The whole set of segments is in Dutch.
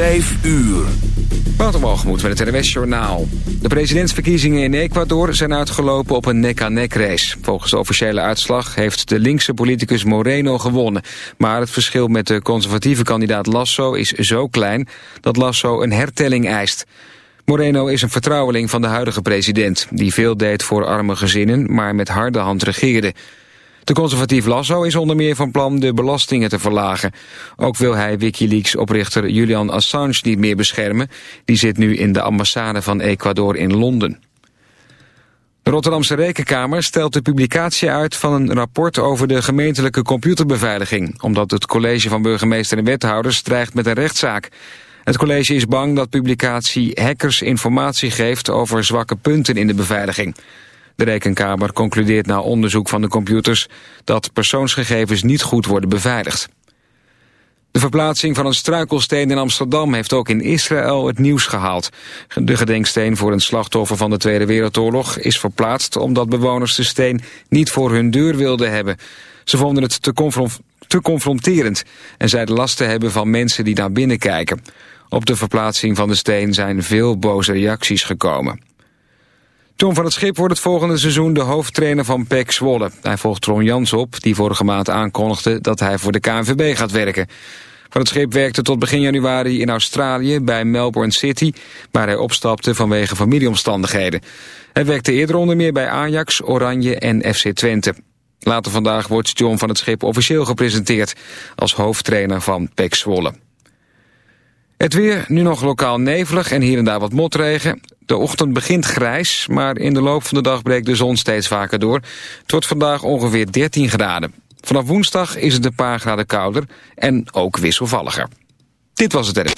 Vijf uur. Waterwalgemoed met het NWS Journaal. De presidentsverkiezingen in Ecuador zijn uitgelopen op een nek-aan-nek race. Volgens de officiële uitslag heeft de linkse politicus Moreno gewonnen. Maar het verschil met de conservatieve kandidaat Lasso is zo klein... dat Lasso een hertelling eist. Moreno is een vertrouweling van de huidige president... die veel deed voor arme gezinnen, maar met harde hand regeerde... De conservatief Lasso is onder meer van plan de belastingen te verlagen. Ook wil hij Wikileaks-oprichter Julian Assange niet meer beschermen. Die zit nu in de ambassade van Ecuador in Londen. De Rotterdamse Rekenkamer stelt de publicatie uit van een rapport over de gemeentelijke computerbeveiliging, omdat het college van burgemeester en wethouders dreigt met een rechtszaak. Het college is bang dat publicatie hackers informatie geeft over zwakke punten in de beveiliging. De Rekenkamer concludeert na onderzoek van de computers dat persoonsgegevens niet goed worden beveiligd. De verplaatsing van een struikelsteen in Amsterdam heeft ook in Israël het nieuws gehaald. De gedenksteen voor een slachtoffer van de Tweede Wereldoorlog is verplaatst omdat bewoners de steen niet voor hun deur wilden hebben. Ze vonden het te, te confronterend en zeiden last te hebben van mensen die naar binnen kijken. Op de verplaatsing van de steen zijn veel boze reacties gekomen. Tom van het Schip wordt het volgende seizoen de hoofdtrainer van PEC Zwolle. Hij volgt Ron Jans op, die vorige maand aankondigde dat hij voor de KNVB gaat werken. Van het Schip werkte tot begin januari in Australië bij Melbourne City, waar hij opstapte vanwege familieomstandigheden. Hij werkte eerder onder meer bij Ajax, Oranje en FC Twente. Later vandaag wordt John van het Schip officieel gepresenteerd als hoofdtrainer van PEC Zwolle. Het weer, nu nog lokaal nevelig en hier en daar wat motregen. De ochtend begint grijs, maar in de loop van de dag breekt de zon steeds vaker door. Het wordt vandaag ongeveer 13 graden. Vanaf woensdag is het een paar graden kouder en ook wisselvalliger. Dit was het er.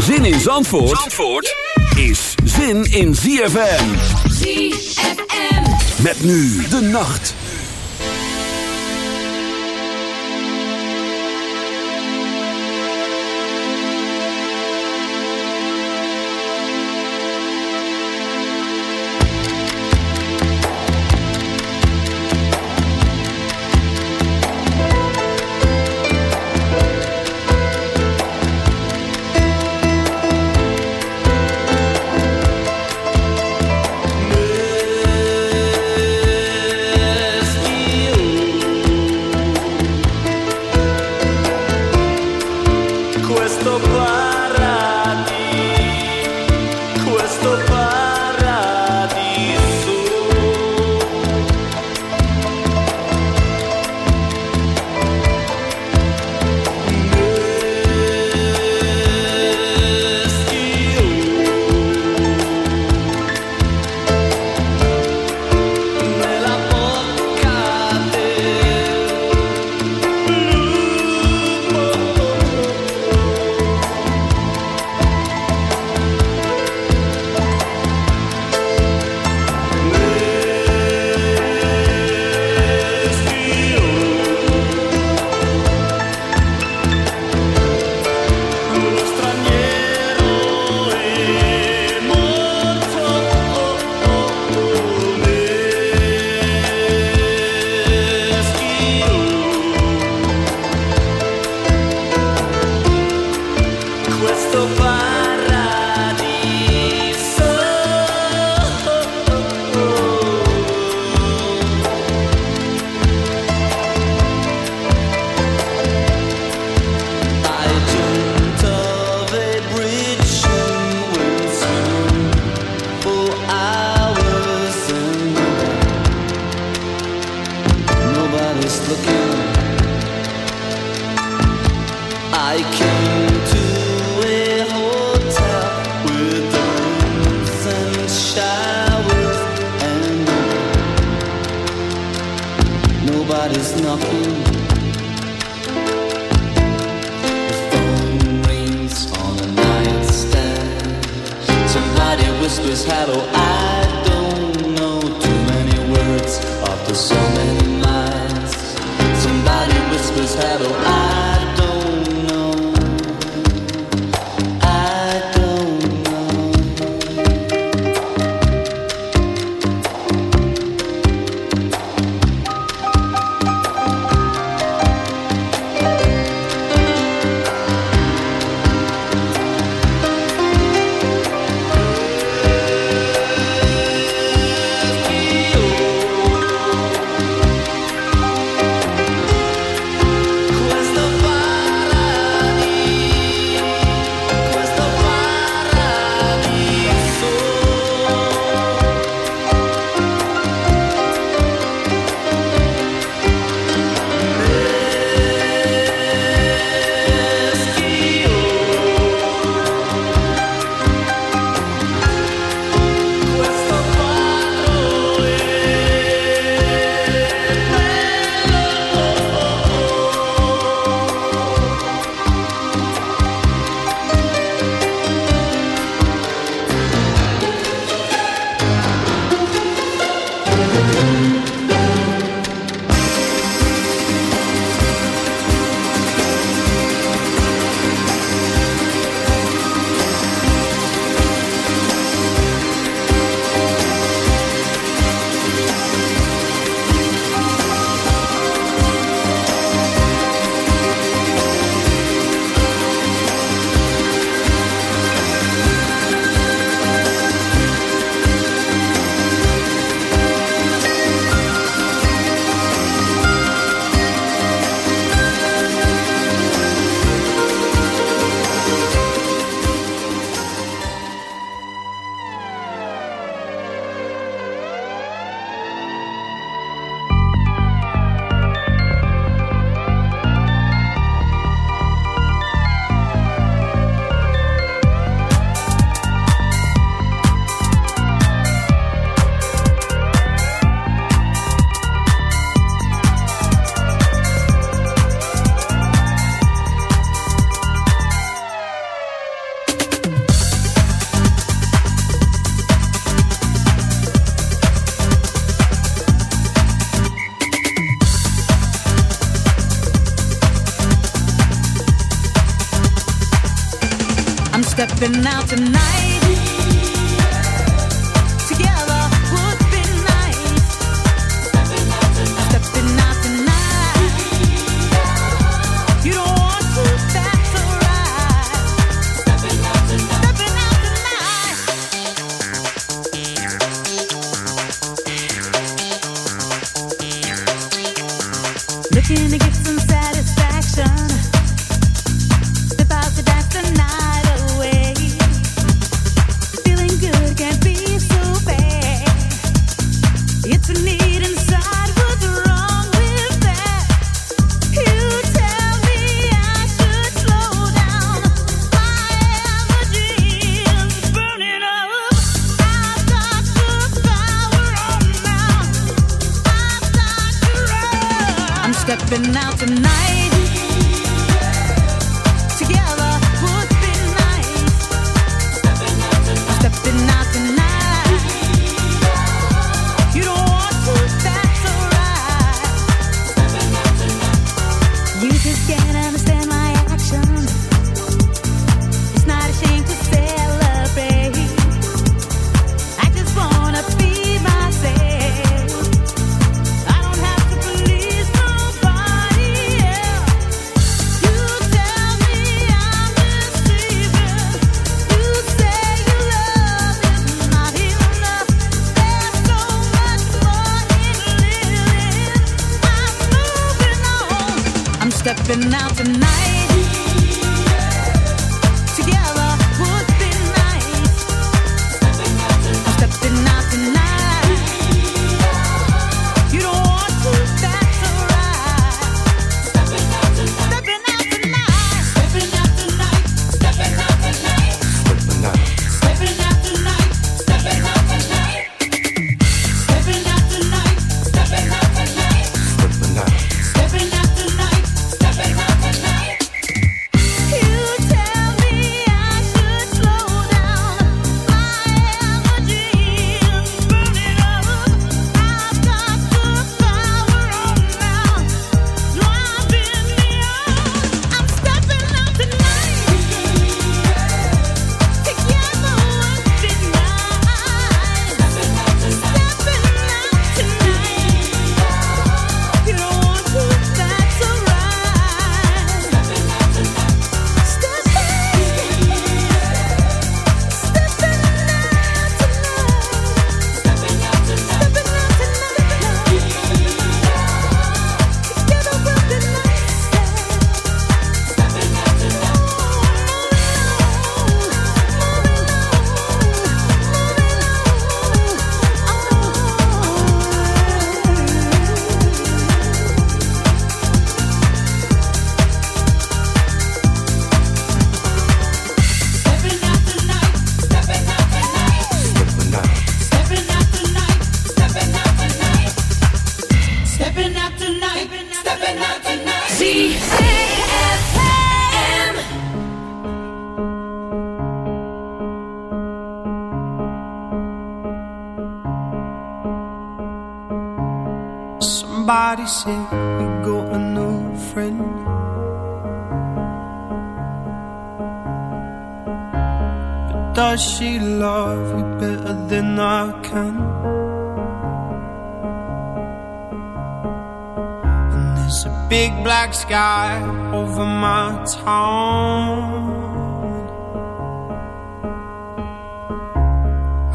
Zin in Zandvoort, Zandvoort is zin in ZFM. ZFM. Met nu de nacht. so far.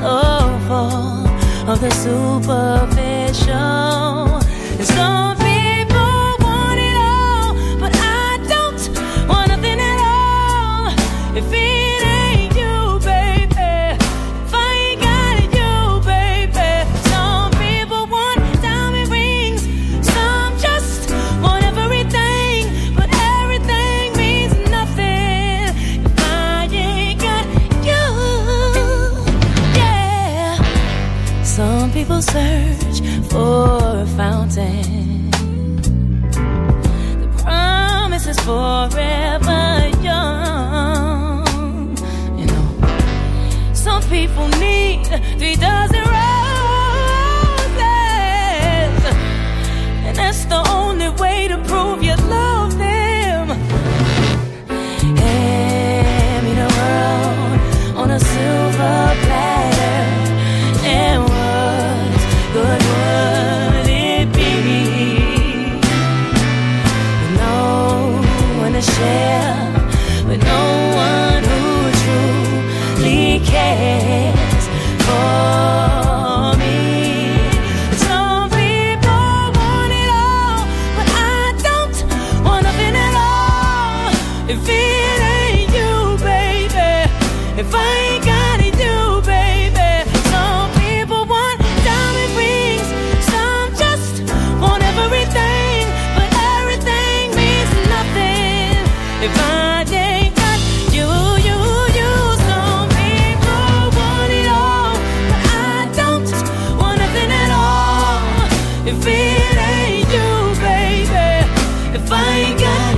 so full of the superficial. And so my